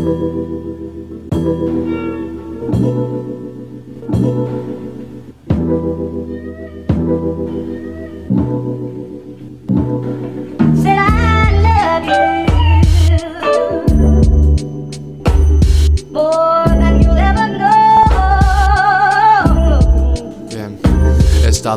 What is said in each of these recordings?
Said I love you, boy.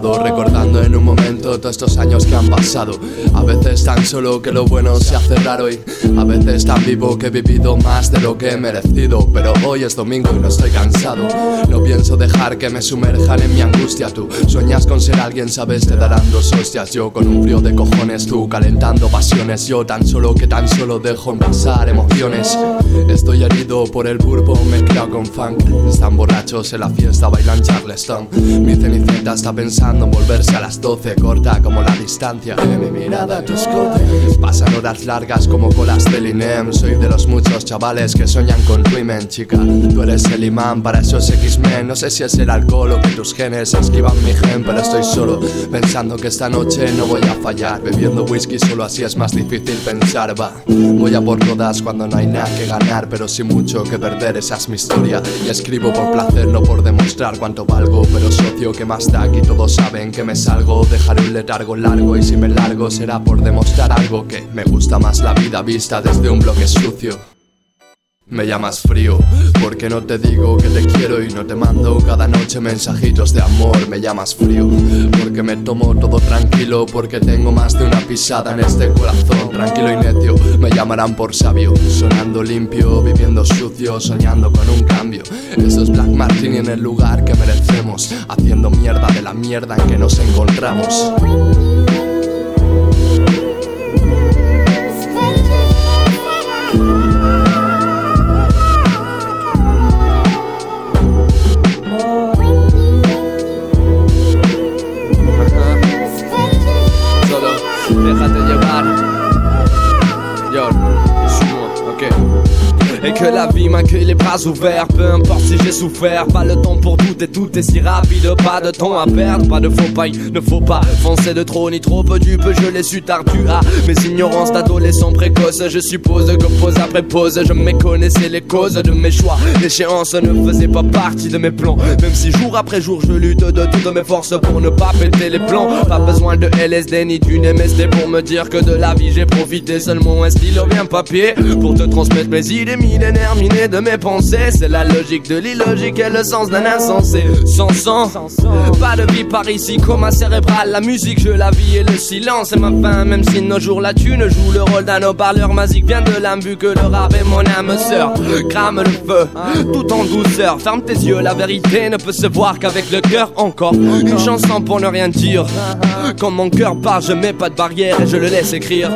Recordando en un momento todos estos años que han pasado. A veces tan solo que lo bueno se hace raro y a veces tan vivo que he vivido más de lo que he merecido. Pero hoy es domingo y no estoy cansado. No pienso dejar que me sumerjan en mi angustia. Tú sueñas con ser alguien, sabes, te darán dos hostias. Yo con un frío de cojones, tú calentando pasiones. Yo tan solo que tan solo dejo pasar emociones. Estoy herido por el burbo, me creo con funk. Están borrachos en la fiesta, bailan Charleston. Mi cenicienta está pensando pensando en volverse a las 12 Corta como la distancia. De mi mirada tu escote. Pasan horas largas como colas del INEM Soy de los muchos chavales que sueñan con crimen Chica, tú eres el imán para esos X-Men. No sé si es el alcohol o que tus genes esquivan mi gen Pero estoy solo pensando que esta noche no voy a fallar. Bebiendo whisky solo así es más difícil pensar. Va, voy a por todas cuando no hay nada que ganar Pero sin mucho que perder, esa es mi historia. Y escribo por placer, no por demostrar cuánto valgo Pero socio, que más da aquí todo saben que me salgo Dejaré un letargo largo y si me largo será por demostrar algo Que me gusta más la vida vista desde un bloque sucio me llamas frío, porque no te digo que te quiero y no te mando cada noche mensajitos de amor. Me llamas frío, porque me tomo todo tranquilo, porque tengo más de una pisada en este corazón. Tranquilo y necio, me llamarán por sabio, sonando limpio, viviendo sucio, soñando con un cambio. Eso es Black Martin en el lugar que merecemos, haciendo mierda de la mierda en que nos encontramos. déjate llevar. Que la vie m'accueille les bras ouverts. Peu importe si j'ai souffert, pas le temps pour tout et tout est si rapide. Pas de temps à perdre, pas de faux pas, ne faut pas foncer de trop ni trop peu du peu. Je l'ai su tard, tu as mes ignorances d'adolescent précoce. Je suppose que pause après pause, je méconnaissais les causes de mes choix. L'échéance ne faisait pas partie de mes plans. Même si jour après jour je lutte de toutes mes forces pour ne pas péter les plans. Pas besoin de LSD ni d'une MSD pour me dire que de la vie j'ai profité. Seulement un stylo bien papier pour te transmettre mes idées miné de mes pensées. C'est la logique de l'illogique et le sens d'un insensé. Sans sang, pas de vie par ici, coma cérébral. La musique, je la vis et le silence est ma fin. Même si nos jours la thune joue le rôle d'un haut-parleur magique. Vient de l'âme vu que le rap est mon âme sœur. Crame le feu, tout en douceur. Ferme tes yeux, la vérité ne peut se voir qu'avec le cœur encore. Une chanson pour ne rien dire. Quand mon cœur part, je mets pas de barrière et je le laisse écrire.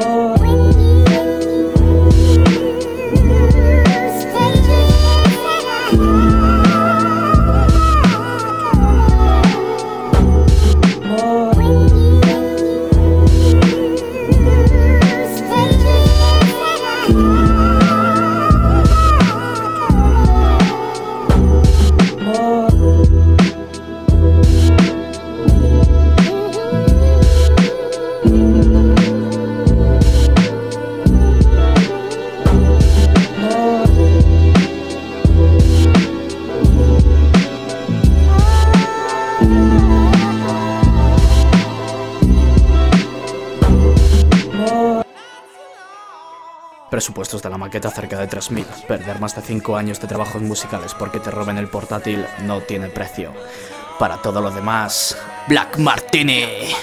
Presupuestos de la maqueta cerca de 3.000. Perder más de 5 años de trabajo en musicales porque te roben el portátil no tiene precio. Para todo lo demás, Black Martini.